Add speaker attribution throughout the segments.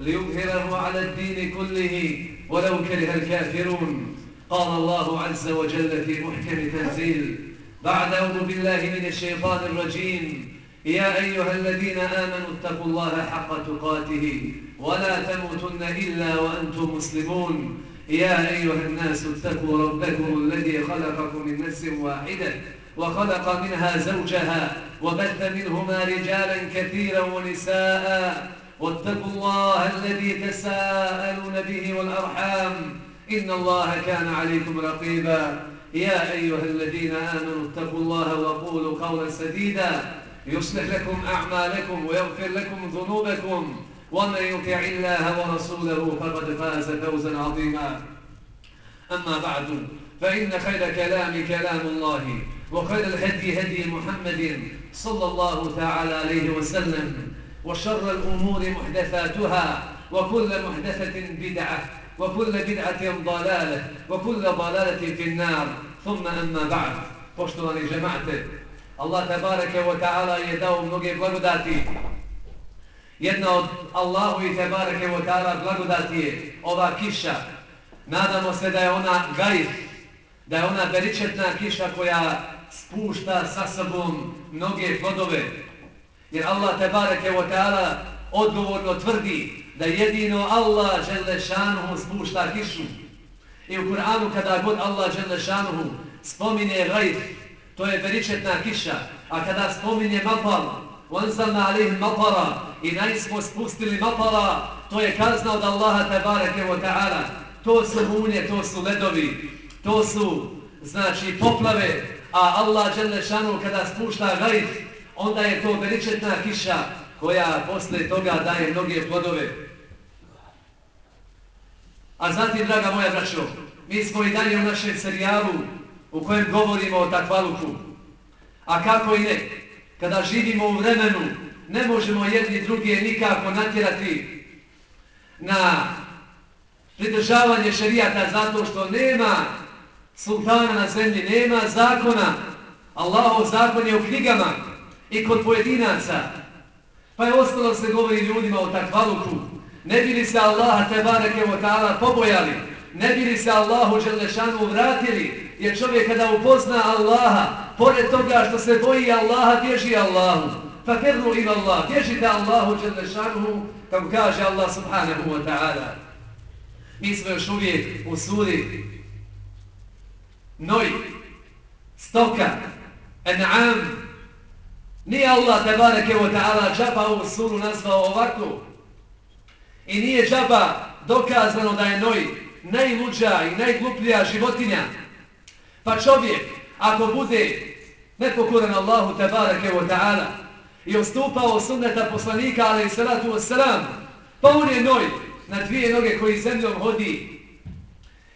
Speaker 1: ليظهره على الدين كله ولو كره الكافرون. قال الله عز وجل في محكم تنزيل بعد أعوذ بالله من الشيطان الرجيم. يا أيها الذين آمنوا اتقوا الله حق تقاته ولا تموتن إلا وأنتم مسلمون. يا أيها الناس اتقوا ربكم الذي خلقكم من نفس واحدة وخلق منها زوجها وبث منهما رجالا كثيرا ونساء واتقوا الله الذي تساءلون به والأرحام. إن الله كان عليكم رقيبا. يا أيها الذين آمنوا اتقوا الله وقولوا قولا سديدا. يصلح لكم أعمالكم ويغفر لكم ذنوبكم. ومن يطع الله ورسوله فقد فاز فوزا عظيما. أما بعد فإن خير كلام كلام الله وخير الهدي هدي محمد صلى الله تعالى عليه وسلم. وشر الأمور محدثاتها وكل محدثة بدعة وكل بدعة ضلالة وكل ضلالة في النار ثم أما بعد poštovani žemate, Allah tabareke wa ta'ala je dao mnoge blagodati. Jedna od Allahu i tabareke wa ta'ala blagodati je ova kiša. Nadamo se da je ona gajf, da je ona beričetna kiša koja spušta sa sobom mnoge plodove. Jer Allah tabareke wa ta'ala odgovorno tvrdi da jedino Allah želešanuhu spušta kišu. I u Kur'anu kada god Allah želešanuhu spominje gajf, to je beričetna kiša, a kada spominje mapal, وَنْزَلْنَا alih مَطَرَا i najsmo spustili mapala, to je kazna od Allaha tabareke wa ta'ala. To su munje, to su ledovi, to su, znači, poplave, a Allah Đelešanu kada spušta gajf, onda je to veličetna kiša koja posle toga daje mnoge plodove. A zatim, draga moja braćo, mi smo i dalje u našem serijalu u kojem govorimo o takvaluku. A kako i ne, kada živimo u vremenu, ne možemo jedni druge nikako natjerati na pridržavanje šerijata zato što nema sultana na zemlji, nema zakona. Allahov zakon je u knjigama i kod pojedinaca. Pa je ostalo se govori ljudima o takvaluku. Ne bili se Allaha tebareke o ta'ala pobojali, ne bili se Allahu Đelešanu vratili, jer čovjek kada upozna Allaha, pored toga što se boji Allaha, bježi Allahu. Fa kernu ima Allah, bježite Allahu Đelešanu, kako kaže Allah subhanahu wa ta'ala. Mi smo još uvijek u suri Noj, Stoka, En'am. Nije Allah tebareke wa ta'ala džaba ovu suru nazvao ovako. I nije džaba dokazano da je Noj najluđa i najgluplija životinja. Pa čovjek, ako bude nepokoran Allahu tebareke wa ta'ala i ostupao sunneta poslanika, ali i salatu wassalam, pa on je Noj na dvije noge koji zemljom hodi.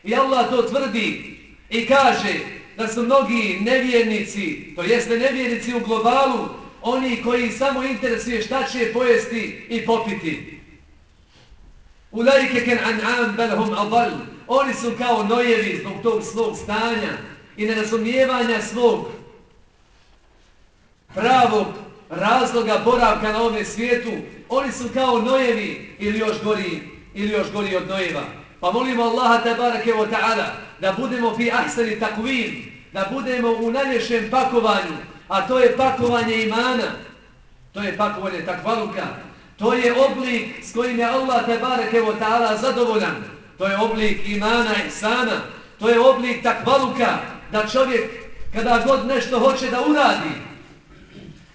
Speaker 1: I Allah to tvrdi i kaže da su mnogi nevjernici, to jeste nevjernici u globalu, oni koji samo interesuje šta će pojesti i popiti. Ulaike ken an'am belhum adal. Oni su kao nojevi zbog tog svog stanja i nerazumijevanja svog pravog razloga boravka na ovom svijetu. Oni su kao nojevi ili još gori, ili još gori od nojeva. Pa molimo Allaha tabarake wa ta'ala da budemo fi ahsani takvim, da budemo u najlješem pakovanju, a to je pakovanje imana, to je pakovanje takvaluka, to je oblik s kojim je Allah tabarake wa ta'ala zadovoljan, to je oblik imana i sana, to je oblik takvaluka, da čovjek kada god nešto hoće da uradi,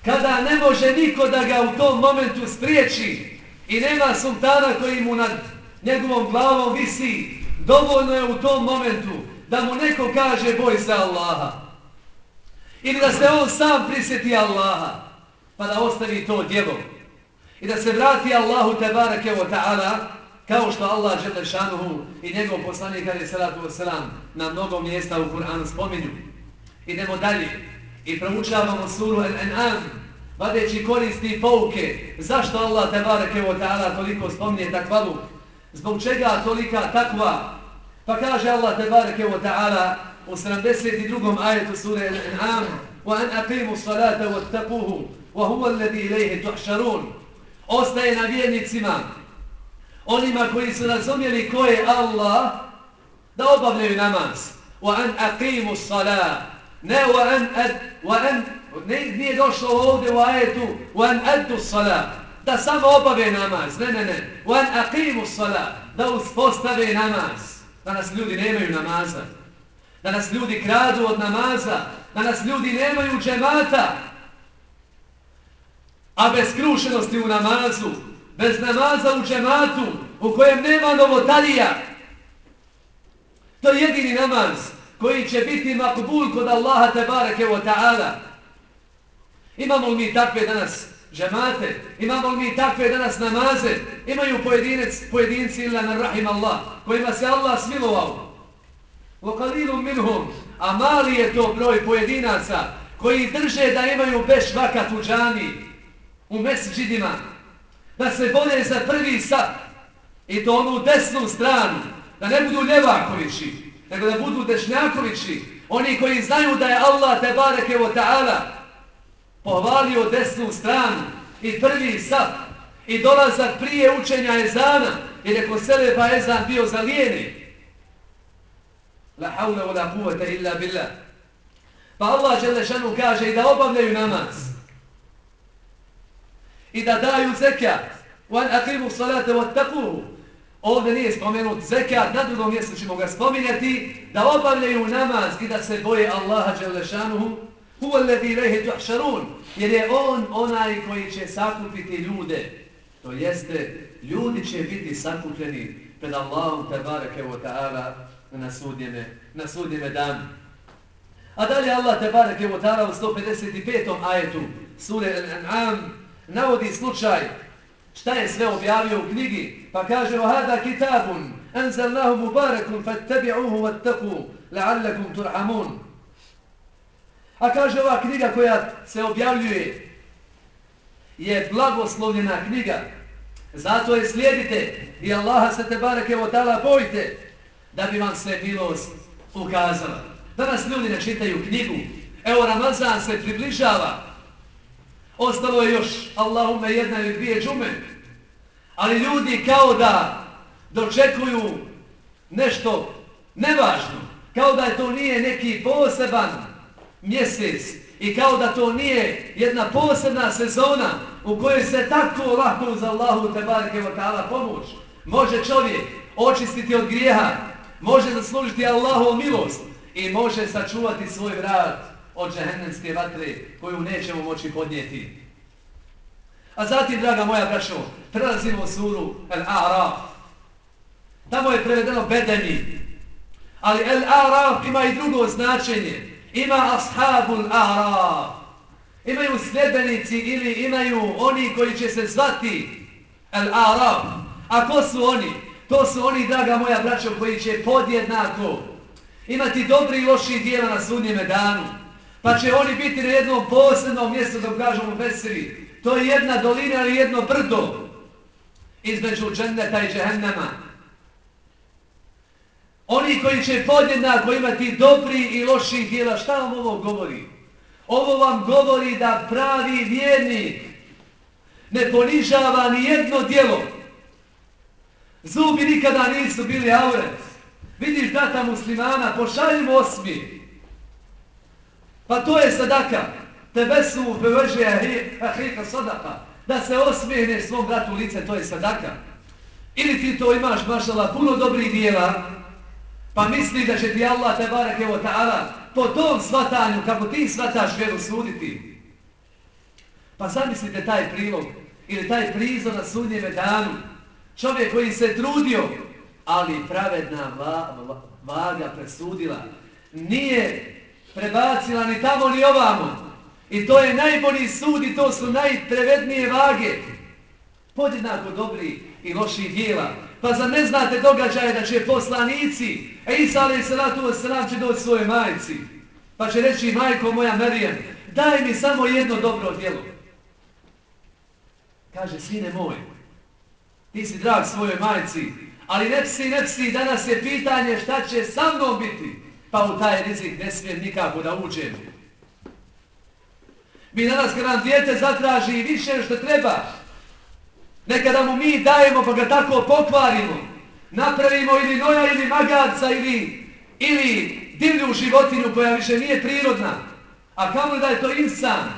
Speaker 1: kada ne može niko da ga u tom momentu spriječi i nema sultana koji mu nad njegovom glavom visi, dovoljno je u tom momentu da mu neko kaže boj se Allaha. Ili da se on sam prisjeti Allaha, pa da ostavi to djelo. I da se vrati Allahu tebareke wa ta'ala Kao što Allah Đelešanuhu i njegov poslanik Ali Salatu wasalam na mnogo mjesta u Kur'anu spominju. Idemo dalje i proučavamo suru Al-An'am vadeći koristi i pouke. Zašto Allah Tebareke wa ta'ala toliko spominje takvalu? Zbog čega tolika takva? Pa kaže Allah Tebareke wa ta'ala u 72. ajetu sure Al-An'am وَأَنْ أَقِيمُوا الصَّلَاةَ وَاتَّقُوهُ وَهُوَ الَّذِي إِلَيْهِ تُحْشَرُونَ Ostaje na vjernicima onima koji su razumjeli ko je Allah, da obavljaju namaz. وَأَنْ أَقِيمُوا الصَّلَاةِ Ne وَأَنْ أَدْ وَأَنْ Nije došlo ovdje u ajetu وَأَنْ أَدُّ الصَّلَاةِ da samo obave namaz. Ne, ne, ne. Wan aqimu sala, da uspostave namaz. Da nas ljudi nemaju namaza. Da nas ljudi kradu od namaza. Da nas ljudi nemaju džemata. A bez krušenosti u namazu, bez namaza u džematu, u kojem nema novotarija, to je jedini namaz koji će biti makbul kod Allaha tebareke wa ta'ala. Imamo li mi takve danas džemate? Imamo li mi takve danas namaze? Imaju pojedinec, pojedinci ila na rahim Allah kojima se Allah smilovao. Lokalilu minhum, a mali je to broj pojedinaca koji drže da imaju beš vakat u džami, u mesđidima, da se bore za prvi sat i to onu desnu stranu, da ne budu ljevakovići, nego da budu dešnjakovići, oni koji znaju da je Allah te bareke o ta'ala povalio desnu stranu i prvi sad i dolazak prije učenja ezana, jer je kosele pa ezan bio zalijeni. La haule wa la kuvata illa billah. Pa Allah Đelešanu kaže i da obavljaju namaz i da daju zekat. Wan aqimu salata wattaquhu. Ovdje nije spomenut zekat, na drugom mjestu ćemo ga spominjati, da obavljaju namaz i da se boje Allaha Đelešanuhu, huwa alladhi ilayhi tuhsharun, jer je on onaj koji će sakupiti ljude. To jeste, ljudi će biti sakupljeni pred Allahom tebareke ve ta'ala na sudnjeme, na sudnjeme danu. A dalje Allah tebareke ve ta'ala u 155. ajetu sure Al-An'am navodi slučaj šta je sve objavio u knjigi, pa kaže hada kitabun anzalnahu mubarakun fattabi'uhu wattaqu la'allakum turhamun. A kaže ova knjiga koja se objavljuje je blagoslovljena knjiga. Zato je slijedite i Allaha se te bareke o tala bojite da bi vam sve milost ukazala. Danas ljudi ne čitaju knjigu. Evo Ramazan se približava. Ostalo je još Allahume jedna ili dvije džume. Ali ljudi kao da dočekuju nešto nevažno. Kao da to nije neki poseban mjesec. I kao da to nije jedna posebna sezona u kojoj se tako lako uz Allahu te barke vakala pomoć. Može čovjek očistiti od grijeha. Može zaslužiti Allahu milost. I može sačuvati svoj vrat od džehennemske vatre koju nećemo moći podnijeti. A zatim, draga moja braćo, prelazimo u suru Al-A'raf. Tamo je prevedeno bedeni. Ali Al-A'raf ima i drugo značenje. Ima ashabul A'raf. Imaju sljedbenici ili imaju oni koji će se zvati Al-A'raf. A ko su oni? To su oni, draga moja braćo, koji će podjednako imati dobri i loši dijela na sudnjeme danu. Pa će oni biti na jednom posebnom mjestu, dok kažemo veseli. To je jedna dolina ili jedno brdo između dženneta i džehennema. Oni koji će podjednako imati dobri i loši dijela, šta vam ovo govori? Ovo vam govori da pravi vjernik ne ponižava ni jedno dijelo. Zubi nikada nisu bili auret. Vidiš data muslimana, pošaljimo osmi. Pa to je sadaka. Tebe su mu prevrže ahika sadaka. Da se osmijene svom bratu lice, to je sadaka. Ili ti to imaš, mašala, puno dobrih dijela, pa misli da će ti Allah, te barek, evo ta'ala, po tom svatanju, kako ti svataš vjeru suditi. Pa zamislite taj prilog, ili taj prizor na sudnjeme danu, čovjek koji se trudio, ali pravedna va, va, vaga presudila, nije prebacila ni tamo ni ovamo. I to je najbolji sud i to su najprevednije vage. podjednako dobri i loši dijela. Pa za ne znate događaje da će poslanici, e Isa alaih salatu wasalam će doći svoje majici, pa će reći, majko moja Merijem, daj mi samo jedno dobro djelo. Kaže, sine moj, ti si drag svojoj majici, ali nepsi, nepsi, danas je pitanje šta će sa mnom biti, pa u taj rizik ne smijem nikako da uđem. Mi danas kad nam djete zatraži više što treba, nekada mu mi dajemo pa ga tako pokvarimo, napravimo ili noja ili magarca ili, ili divlju životinju koja više nije prirodna, a kamo da je to insan,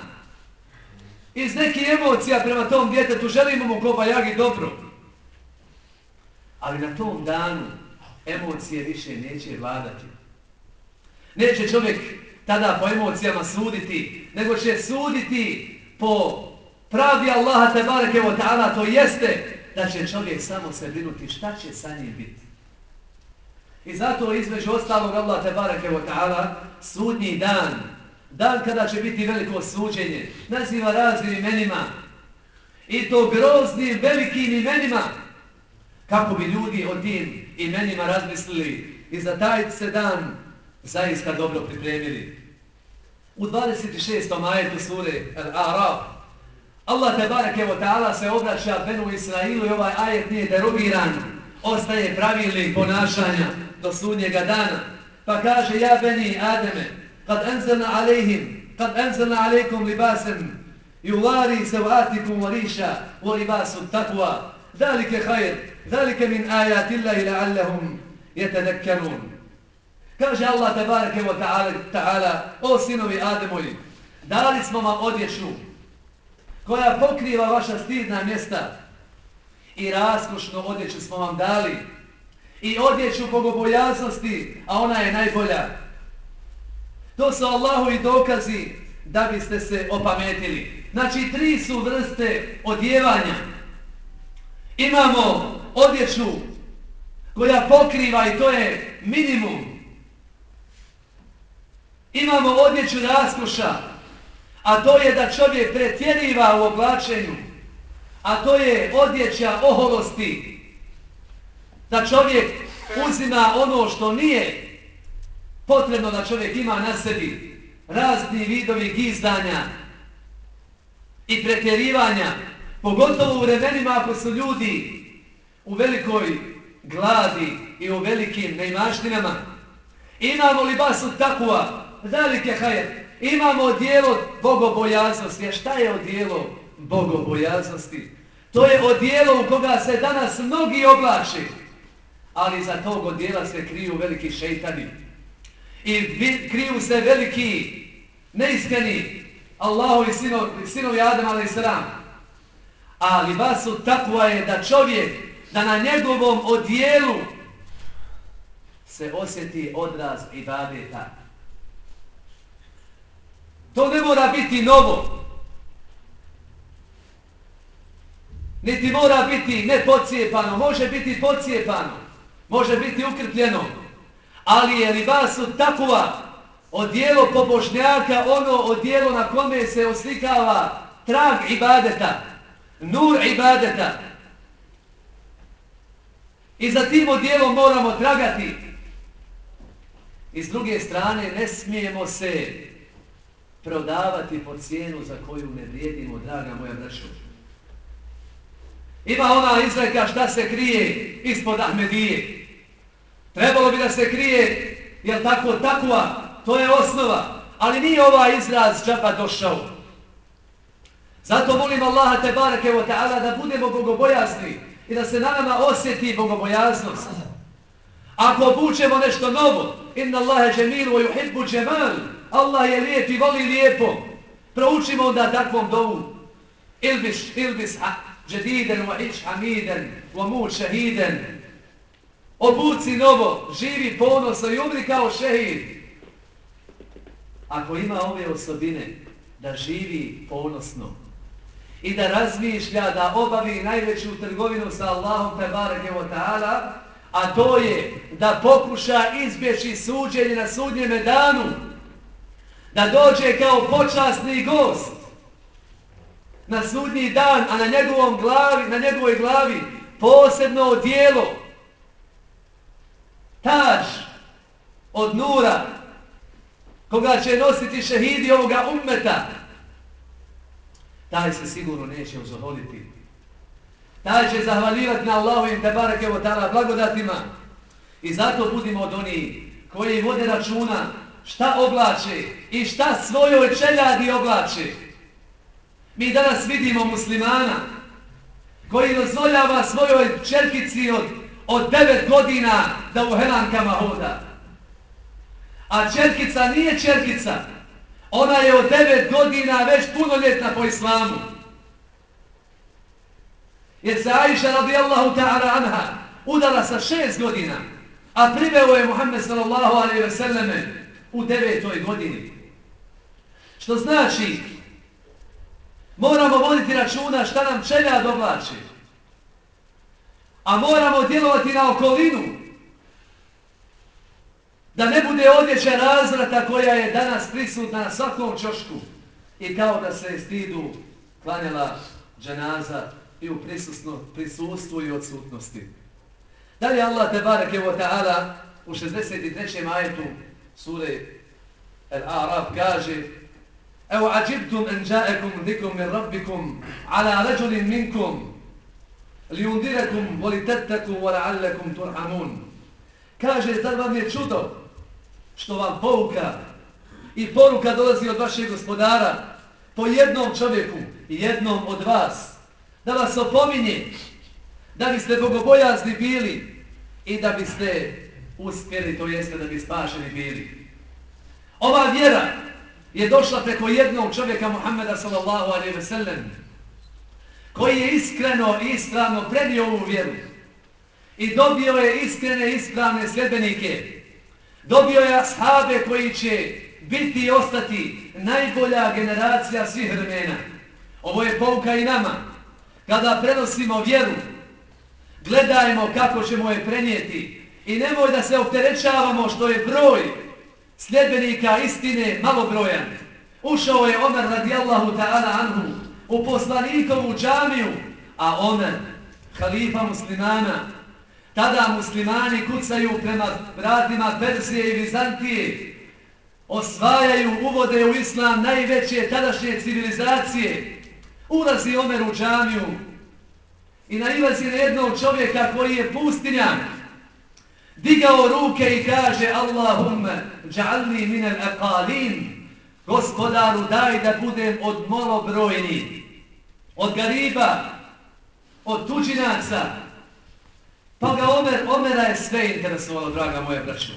Speaker 1: iz nekih emocija prema tom djetetu želimo mu kobajagi pa dobro. Ali na tom danu emocije više neće vladati. Neće čovjek tada po emocijama suditi, nego će suditi po pravi Allaha te bareke o ta'ala, to jeste da će čovjek samo se brinuti šta će sa njim biti. I zato između ostalog Allah te bareke o ta'ala sudnji dan, dan kada će biti veliko suđenje, naziva raznim imenima i to groznim velikim imenima kako bi ljudi o tim imenima razmislili i za taj se dan zaista dobro pripremili. U 26. majetu sure Al-A'raf Allah tebareke wa ta'ala se obraća Benu Israilu i ovaj ajet nije derogiran, ostaje pravilnik ponašanja do sudnjega dana. Pa kaže, ja Beni Ademe, kad enzelna alejhim, kad enzelna alejkom libasen, yuvari se vatikum variša, u libasu takva, dalike hajr, dalike min ajatillahi la'allahum jetenekkenun. Kaže Allah tebareke wa ta'ala, o sinovi Ademovi, dali smo vam odjeću koja pokriva vaša stidna mjesta i raskošno odjeću smo vam dali i odjeću bogobojaznosti, a ona je najbolja. To su Allahu i dokazi da biste se opametili. Znači, tri su vrste odjevanja. Imamo odjeću koja pokriva i to je minimum Imamo odjeću raskoša, a to je da čovjek pretjeriva u oblačenju, a to je odjeća oholosti, da čovjek uzima ono što nije potrebno da čovjek ima na sebi, razni vidovi gizdanja i pretjerivanja, pogotovo u vremenima ako su ljudi u velikoj gladi i u velikim neimaštinama. Imamo li basu takva, velike hajer. Imamo dijelo bogobojaznosti. A šta je odijelo bogobojaznosti? To je odijelo u koga se danas mnogi oblače. Ali za tog odijela se kriju veliki šeitani. I kriju se veliki neiskreni Allahovi sinovi, sinovi Adam a.s. Ali basu takva je da čovjek, da na njegovom odijelu se osjeti odraz ibadeta. To ne mora biti novo. Niti mora biti nepocijepano. Može biti pocijepano. Može biti ukrpljeno. Ali je li takova odijelo pobožnjaka ono odijelo na kome se oslikava trag ibadeta. Nur ibadeta. I za tim odijelom moramo tragati. I s druge strane ne smijemo se prodavati po cijenu za koju ne vrijedimo, draga moja braćo. Ima ona izreka šta se krije ispod Ahmedije. Trebalo bi da se krije, jel tako, takva, to je osnova. Ali nije ovaj izraz džaba došao. Zato molim Allaha te barake o ta'ala da budemo bogobojazni i da se na nama osjeti bogobojaznost. Ako obučemo nešto novo, inna Allahe džemilu i uhibbu džemalu, Allah je lijep i voli lijepo. Proučimo onda takvom dovu. Ilbiš, ilbis, ha, džediden, wa iš hamiden, wa mu šehiden. Obuci novo, živi ponosno i umri kao šehid. Ako ima ove osobine, da živi ponosno i da razmišlja, da obavi najveću trgovinu sa Allahom, te wa ta'ala, a to je da pokuša izbjeći suđenje na sudnjeme danu, da dođe kao počasni gost na sudnji dan, a na njegovom glavi, na njegovoj glavi posebno odijelo, taž od nura, koga će nositi šehidi ovoga ummeta, taj se sigurno neće uzoholiti. Taj će zahvaljivati na Allahu im tebareke o tala blagodatima. I zato budimo od onih koji vode računa šta oblače i šta svojoj čeljadi oblače. Mi danas vidimo muslimana koji dozvoljava svojoj čerkici od, od devet godina da u helankama hoda. A čerkica nije čerkica. Ona je od devet godina već punoljetna po islamu. Jer se Aisha radijallahu ta'ala anha udala sa šest godina, a priveo je Muhammed sallallahu alaihi ve selleme u devetoj godini. Što znači, moramo voditi računa šta nam čelja doblači. A moramo djelovati na okolinu. Da ne bude odjeća razvrata koja je danas prisutna na svakom čošku. I kao da se stidu klanjala dženaza i u prisustvu i odsutnosti. Dalje Allah te barek evo ta'ala u 63. ajetu sure Al-A'raf kaže Evo ađibtum en džaekum dikum min rabbikum ala rađulim minkum li undirakum voli tettakum voli allekum turhamun. Kaže, zar vam je čudo što vam pouka i poruka dolazi od vašeg gospodara po jednom čovjeku i jednom od vas da vas opominje da biste bogobojazni bili i da biste uspjeli, to jeste da bi spašeni bili. Ova vjera je došla preko jednog čovjeka Muhammeda sallallahu alaihi ve sellem koji je iskreno i ispravno predio ovu vjeru i dobio je iskrene i ispravne sljedbenike. Dobio je ashabe koji će biti i ostati najbolja generacija svih vremena. Ovo je pouka i nama. Kada prenosimo vjeru, gledajmo kako ćemo je prenijeti i nemoj da se opterećavamo što je broj sljedbenika istine malobrojan. Ušao je Omer radijallahu ta'ala anhu u poslanikovu džamiju, a Omer, halifa muslimana, tada muslimani kucaju prema vratima Persije i Vizantije, osvajaju, uvode u islam najveće tadašnje civilizacije. Ulazi Omer u džamiju i nailazi na jednog čovjeka koji je pustinjan, digao ruke i kaže Allahumme džalni minel aqalin. Gospodaru daj da budem od molobrojni, od gariba od tuđinaca. Pa ga Omer, Omera je sve interesovalo draga moja braćo.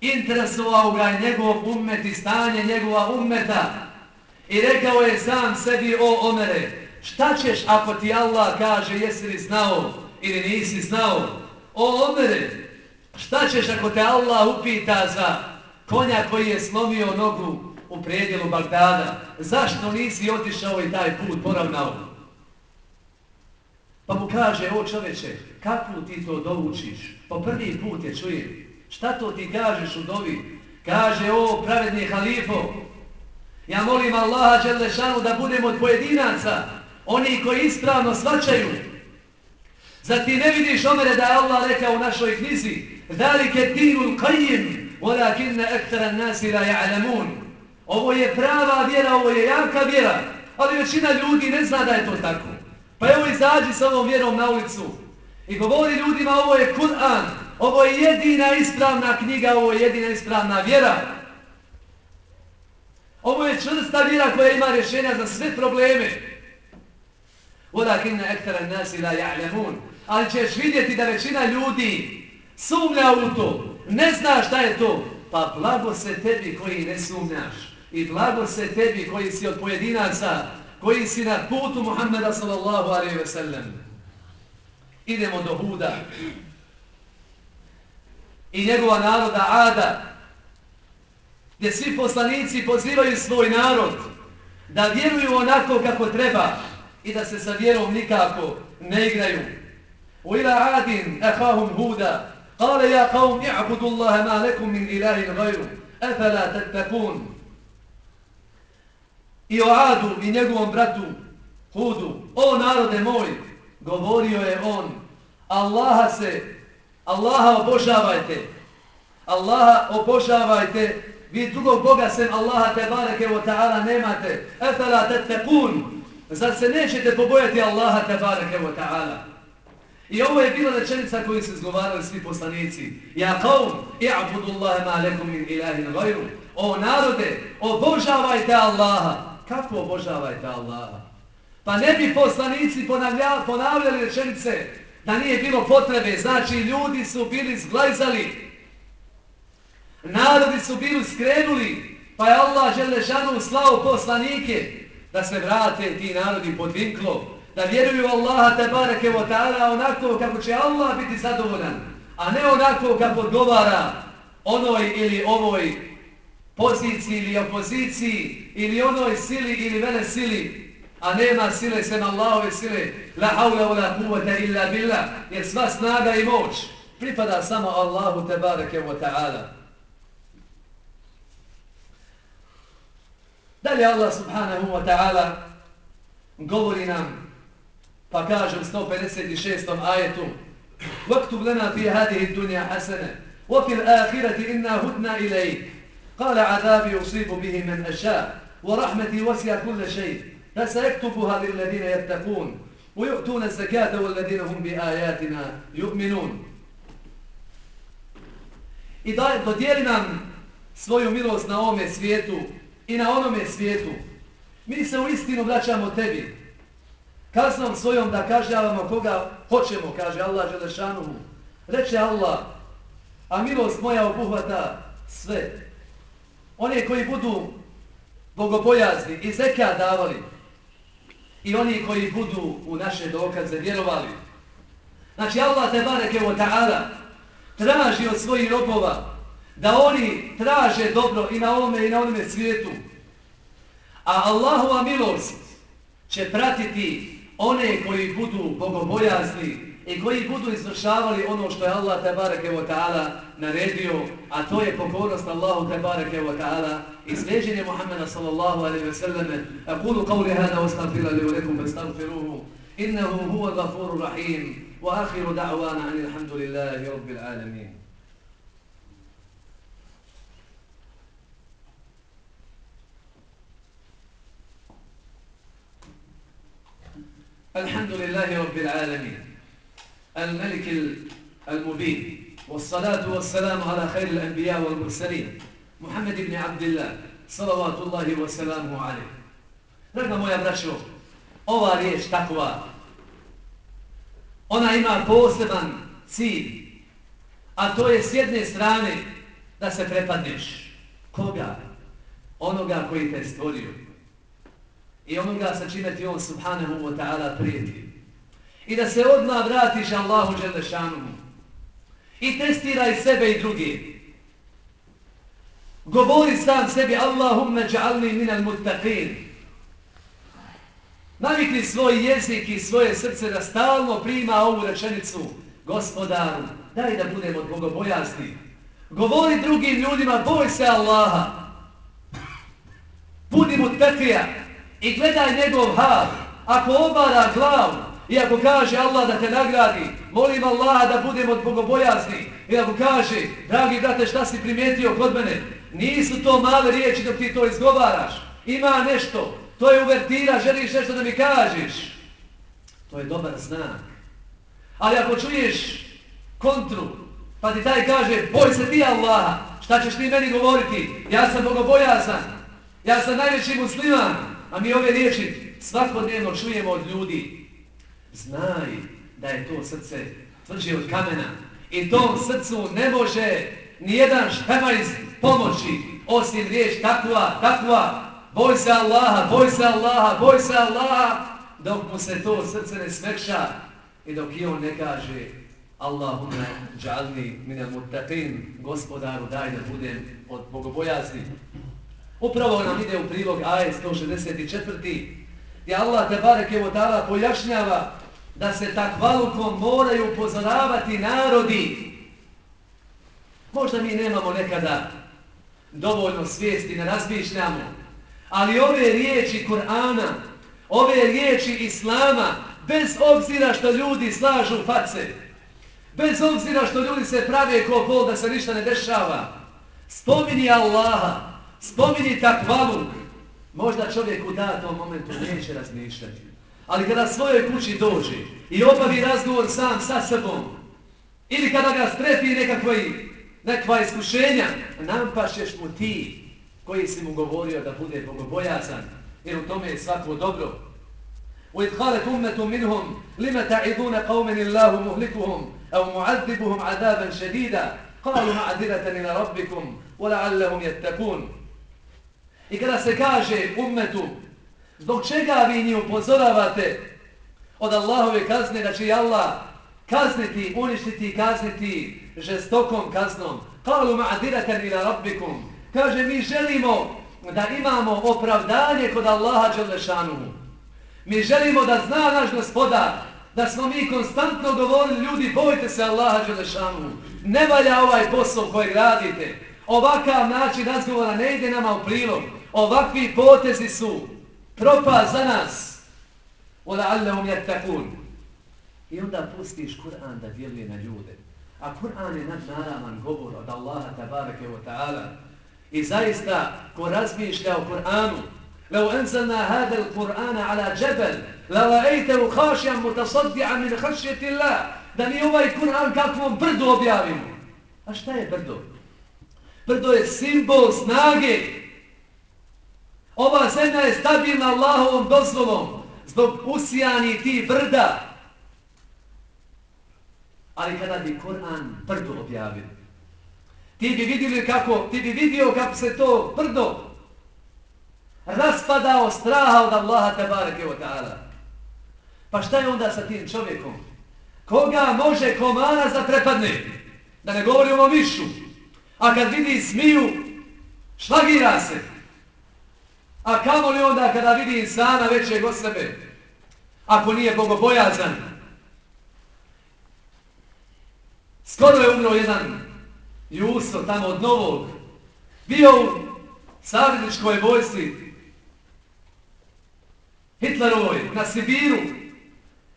Speaker 1: Interesovao ga je njegov ummet i stanje njegova ummeta. I rekao je sam sebi o Omere šta ćeš ako ti Allah kaže jesi li znao ili nisi znao? O Omere Šta ćeš ako te Allah upita za konja koji je slomio nogu u predjelu Bagdada? Zašto nisi otišao i taj put poravnao? Pa mu kaže, o čoveče, kakvu ti to dovučiš? Po prvi put je čujem. Šta to ti kažeš u dovi? Kaže, o pravedni halifo, ja molim Allaha Đelešanu da budem od pojedinaca, oni koji ispravno svačaju. Zar ti ne vidiš omere da je Allah rekao u našoj knjizi, ذلك الدين القيم ولكن أكثر الناس la يعلمون Ovo je prava vjera, ovo je jaka vjera, ali većina ljudi ne zna da je to tako. Pa evo izađi sa ovom vjerom na ulicu i govori ljudima ovo je Kur'an, ovo je jedina ispravna knjiga, ovo je jedina ispravna vjera. Ovo je čvrsta vjera koja ima rješenja za sve probleme. Walakinna ektara nasi la ja'lamun. Ali ćeš vidjeti da većina ljudi sumnja u to, ne zna šta je to, pa blago se tebi koji ne sumnjaš i blago se tebi koji si od pojedinaca, koji si na putu Muhammeda sallallahu alaihi ve sellem. Idemo do Huda i njegova naroda Ada, gdje svi poslanici pozivaju svoj narod da vjeruju onako kako treba i da se sa vjerom nikako ne igraju. U ila adin, ehahum Huda, قال يا قوم اعبدوا الله ما لكم من إله غيره أفلا تتقون I o Adu i njegovom bratu Hudu, o narode moj, govorio je on, Allaha se, Allaha obožavajte, Allaha obožavajte, vi drugog Boga sem Allaha te bareke wa ta'ala nemate, efela te tekun, zar se nećete pobojati Allaha te bareke wa ta'ala? I ovo je bila rečenica koju se izgovarali svi poslanici. Ja kaum, i'abudu Allahe ma lekum min ilahin gajru. O narode, obožavajte Allaha. Kako obožavajte Allaha? Pa ne bi poslanici ponavljali rečenice da nije bilo potrebe. Znači, ljudi su bili zglajzali. Narodi su bili skrenuli. Pa je Allah želešanu slao poslanike da se vrate ti narodi pod vinklom Da vjeruju Allaha tebareke wa ta'ala onako kako će Allah biti zadovoljan. A ne onako kako odgovara onoj ili ovoj poziciji ili opoziciji ili onoj sili ili vele sili a nema sile sem Allahove sile, la haula wa la kuvata illa billah, jer sva snaga i moć pripada samo Allahu tebareke wa ta'ala. Dalje Allah subhanahu wa ta'ala govori nam, pa kaže u 156. ajetu, وَكْتُبْ لَنَا فِي هَذِهِ الدُّنْيَا حَسَنَةً وَفِي الْآخِرَةِ إِنَّا هُدْنَا إِلَيْكَ قَالَ عَذَابِ يُصِيبُ بِهِ مَنْ أَشَاءُ وَرَحْمَتِي وَسِيَ كُلَّ شَيْءٍ فسيكتبها للذين يتقون ويؤتون الزكاة والذين هم بآياتنا يؤمنون I da dodijeli nam svoju milost na ovome svijetu i na onome svijetu. Mi se u istinu vraćamo tebi. Kaznom svojom da kažnjavamo koga hoćemo, kaže Allah Želešanuhu. Reče Allah, a milost moja obuhvata sve. One koji budu bogobojazni i zeka davali, i oni koji budu u naše dokaze vjerovali. Znači Allah te bareke wa ta'ala traži od svojih robova da oni traže dobro i na ovome i na onome svijetu. A Allahova milost će pratiti one koji budu bogobojazni i koji budu izvršavali ono što je Allah tabareke wa ta'ala naredio, a to je pokornost Allahu tabareke wa ta'ala i sveđenje Muhammeda sallallahu alaihi ve selleme. Akulu qavli hada wa stagfira li ulekum ve stagfiruhu. Innehu huwa gafuru rahim. Wa ahiru da'wana anilhamdulillahi rabbil alamin. الحمد لله رب العالمين الملك المبين والصلاة والسلام على خير الأنبياء والمرسلين محمد بن عبد الله صلوات الله وسلامه عليه Draga moja braćo, ova riječ takva, ona ima poseban cilj, a to je s jedne strane da se prepadneš. Koga? Onoga koji te stvorio. I onoga sa čime ti on subhanahu wa ta'ala prijeti i da se odmah vratiš Allahu Đelešanu. i testiraj sebe i druge. Govori sam sebi Allahumme dja'alni minal muttaqin. Navikli svoj jezik i svoje srce da stalno prima ovu rečenicu gospodaru, daj da budemo od bogobojasni. Govori drugim ljudima, boj se Allaha. Budi mu i gledaj njegov hal. Ako obara glavu, I ako kaže Allah da te nagradi, molim Allah da budem od bogobojazni. I ako kaže, dragi brate, šta si primijetio kod mene? Nisu to male riječi dok ti to izgovaraš. Ima nešto, to je uvertira, želiš nešto da mi kažeš. To je dobar znak. Ali ako čuješ kontru, pa ti taj kaže, boj se ti Allaha, šta ćeš ti meni govoriti? Ja sam bogobojazan, ja sam najveći musliman, a mi ove riječi svakodnevno čujemo od ljudi znaj da je to srce tvrđe od kamena i tom srcu ne može nijedan špemajz pomoći osim riječ takva, takva, boj se Allaha, boj se Allaha, boj se Allaha, dok mu se to srce ne smekša i dok i on ne kaže Allahumma džalni minel muttaqin, gospodaru daj da budem od bogobojazni. Upravo nam ide u prilog AE 164. I Allah te barek evo tala pojašnjava da se takvalukom moraju upozoravati narodi. Možda mi nemamo nekada dovoljno svijesti, ne razmišljamo, ali ove riječi Kur'ana, ove riječi Islama, bez obzira što ljudi slažu face, bez obzira što ljudi se prave ko bol da se ništa ne dešava, spomini Allaha, spomini takvalu, možda čovjek u datom momentu neće razmišljati. Ali kada svojoj kući dođe i obavi razgovor sam sa sebom, ili kada ga strepi nekakvoj, nekakva iskušenja, nampašeš mu ti koji si mu govorio da bude bogobojazan, jer u tome je svako dobro. وإذ قالت أمة منهم لم تعظون قوما الله مهلكهم أو معذبهم عذابا شديدا قالوا معذرة إلى ربكم ولعلهم يتقون I kada se kaže ummetu, zbog čega vi njih upozoravate od Allahove kazne, da će Allah kazniti, uništiti i kazniti žestokom kaznom. Kalu ma'adiratan ila rabbikum. Kaže, mi želimo da imamo opravdanje kod Allaha Đelešanuhu. Mi želimo da zna naš gospodar, da smo mi konstantno govorili, ljudi, bojte se Allaha Đelešanuhu. Ne valja ovaj posao koji radite. Ovakav način razgovora ne ide nama u prilog Ovakvi potezi su propast za nas. Ola Allahum jettakun. I onda pustiš Kur'an da djeluje na ljude. A Kur'an je nadnaraman govor od Allaha tabarake wa ta'ala. I zaista, ko razmišlja o Kur'anu, لو أنزلنا هذا القرآن على جبل لرأيته خاشعا متصدعا من خشية الله da mi ovaj Kur'an kakvom brdo objavimo. A šta je brdo? Brdo je simbol snage. Ova zemlja je stabilna Allahovom dozvolom zbog usijani ti brda. Ali kada bi Kur'an brdo objavio, ti bi vidjeli kako, ti bi vidio kako se to brdo raspadao straha od Allaha tebareke wa ta'ala. Pa šta je onda sa tim čovjekom? Koga može komana zaprepadne? Da ne govorimo o mišu. A kad vidi smiju, šlagira se. A kamo li onda kada vidi insana većeg od sebe? Ako nije bogobojazan. Skoro je umro jedan Juso tamo od Novog. Bio u savjetičkoj vojsci Hitlerovoj na Sibiru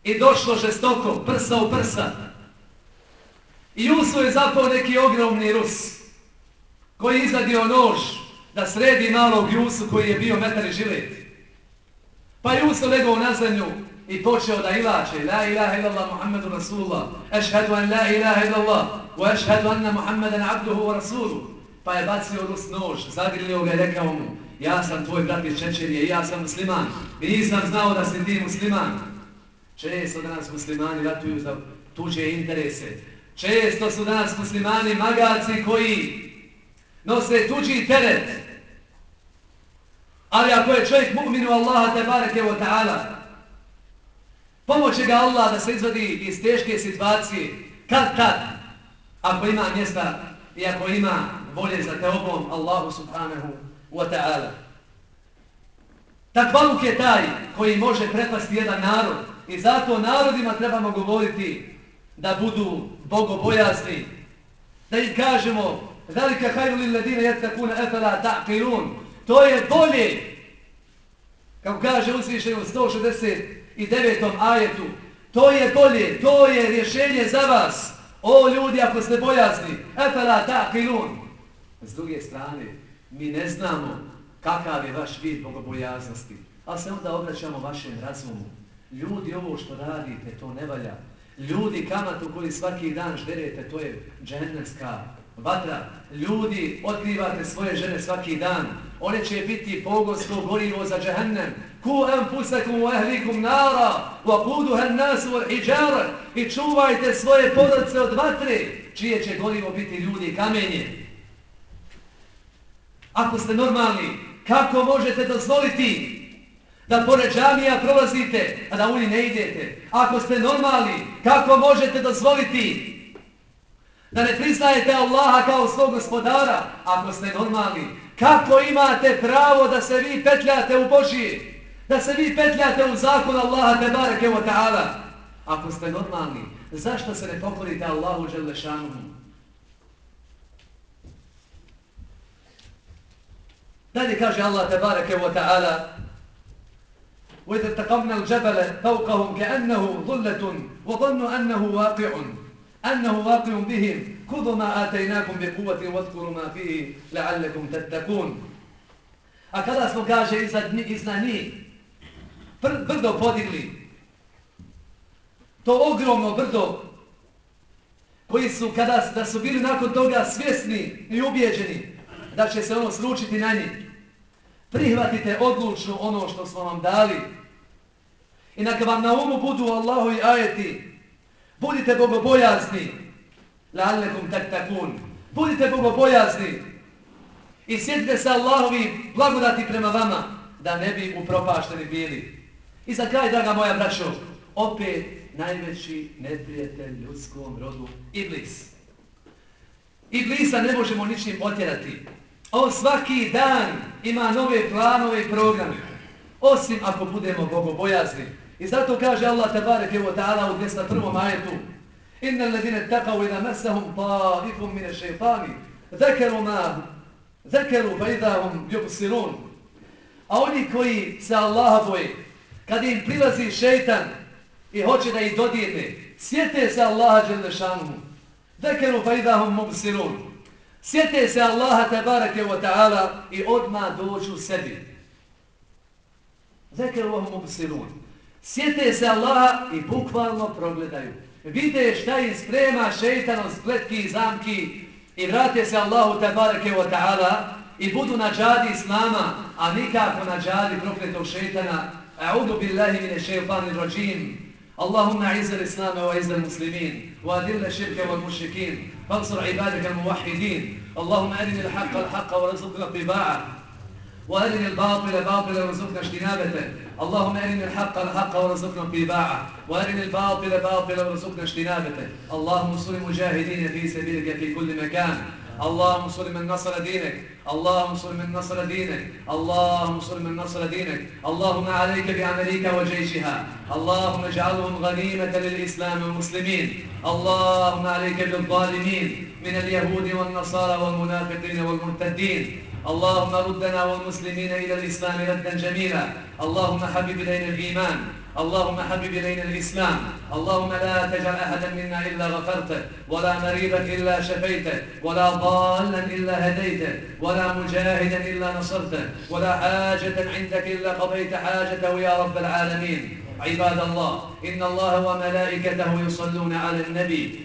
Speaker 1: i došlo žestoko, prsa u prsa. I Juso je zapao neki ogromni Rus koji je izadio nož da sredi malog Jusu koji je bio metar i žilet. Pa Jusu legao na zemlju i počeo da ilače La ilaha illallah Muhammedu Rasulullah Ešhedu an la ilaha illallah wa ešhedu anna Muhammeden abduhu wa Rasulu Pa je bacio Rus nož, zagrilio ga i rekao mu ja sam tvoj brat iz Čečenije i ja sam musliman. I nisam znao da si ti musliman. Često danas muslimani ratuju za tuđe interese. Često su danas muslimani magaci koji nose tuđi teret. Ali ako je čovjek mu'minu Allaha te bareke wa ta'ala, pomoće ga Allah da se izvadi iz teške situacije, kad tad, ako ima mjesta i ako ima volje za teobom Allahu subhanahu wa ta'ala. Takvaluk je taj koji može prepasti jedan narod i zato narodima trebamo govoriti da budu bogobojazni. Da im kažemo Velika hajru lil ledine jetakuna efela ta'kirun. To je bolje. Kako kaže uzvišenje u 169. ajetu. To je bolje. To je rješenje za vas. O ljudi ako ste bojazni. Efela ta'kirun. S druge strane, mi ne znamo kakav je vaš vid bogobojaznosti, ali se onda obraćamo vašem razumu. Ljudi, ovo što radite, to ne valja. Ljudi, kamatu koji svaki dan žderete, to je dženevska vatra. Ljudi, otkrivate svoje žene svaki dan. One će biti pogonsko gorivo za džehennem. Ku anfusakum u ehlikum nara, u akudu hennasu u hijjara. I čuvajte svoje porodice od vatre, čije će gorivo biti ljudi kamenje. Ako ste normalni, kako možete dozvoliti da pored džamija prolazite, a da u ne idete? Ako ste normalni, kako možete dozvoliti da ne priznajete Allaha kao svog gospodara? Ako ste normalni, kako imate pravo da se vi petljate u Božije? Da se vi petljate u zakon Allaha te bareke wa ta'ala? Ako ste normalni, zašto se ne pokorite Allahu želešanuhu? Dalje kaže Allah tabareke wa ta'ala وإذا ارتقمنا الجبل فوقهم كأنه ظلة وظنوا أنه واقع أنه واقع بهم خذوا ما آتيناكم بقوة واذكروا ما فيه لعلكم تتقون A kada smo, kaže, iznad, iznad njih brdo podigli, to ogromno brdo, koji su, kada da su bili nakon toga svjesni i ubjeđeni da će se ono sručiti na njih, prihvatite odlučno ono što smo vam dali i neka vam na umu budu Allahu i ajeti, budite bogobojazni, la'allekum taktakun. budite bogobojazni i sjetite se Allahovi blagodati prema vama da ne bi upropašteni bili. I za kraj, draga moja braćo, opet najveći neprijatelj ljudskom rodu, Iblis. Iblisa ne možemo ničim otjerati. On svaki dan ima nove planove i programe. Osim ako budemo bogobojazni. I zato kaže Allah tabarek je ta'ala u 201. ajetu Inna ladine takav ina mesahum ta'ifum mine šeitani Zekeru ma Zekeru fa idahum ljubsirun A oni koji se Allaha boje kad im prilazi šeitan i hoće da ih dodirne, sjete se Allaha dželešanu Zekeru fa idahum mubsirun, sjete se Allaha tabarake je ta'ala i odmah dođu sebi. Zekeru fa mubsirun, sjete se Allaha i bukvalno progledaju. Vide šta im sprema šeitan od spletki i zamki i vrate se Allahu tabarake wa ta'ala i budu na džadi islama, a nikako na džadi prokletog šeitana, أعوذ بالله من الشيطان الرجيم اللهم أعز الإسلام وأعز المسلمين وأذل الشرك والمشركين فانصر عبادك الموحدين اللهم أرني الحق الحق وارزقنا اتباعه وأرني الباطل باطلا وارزقنا اجتنابته اللهم أرني الحق الحق وارزقنا اتباعه وأرني الباطل باطلا وارزقنا اجتنابته. اللهم انصر المجاهدين في سبيلك في كل مكان. اللهم انصر من نصر دينك. اللهم انصر من نصر دينك. اللهم انصر من نصر دينك. اللهم عليك بأمريكا وجيشها. اللهم اجعلهم غنيمة للإسلام والمسلمين. اللهم عليك بالظالمين من اليهود والنصارى والمنافقين والمرتدين. اللهم ردنا والمسلمين إلى الإسلام ردا جميلا. اللهم حبب إلينا الإيمان. اللهم حبب إلينا الإسلام. اللهم لا تجعل أحدا منا إلا غفرته ولا مريضا إلا شفيته ولا ضالا إلا هديته ولا مجاهدا إلا نصرته ولا حاجة عندك إلا قضيت حاجته يا رب العالمين. عباد الله إن الله وملائكته يصلون على النبي.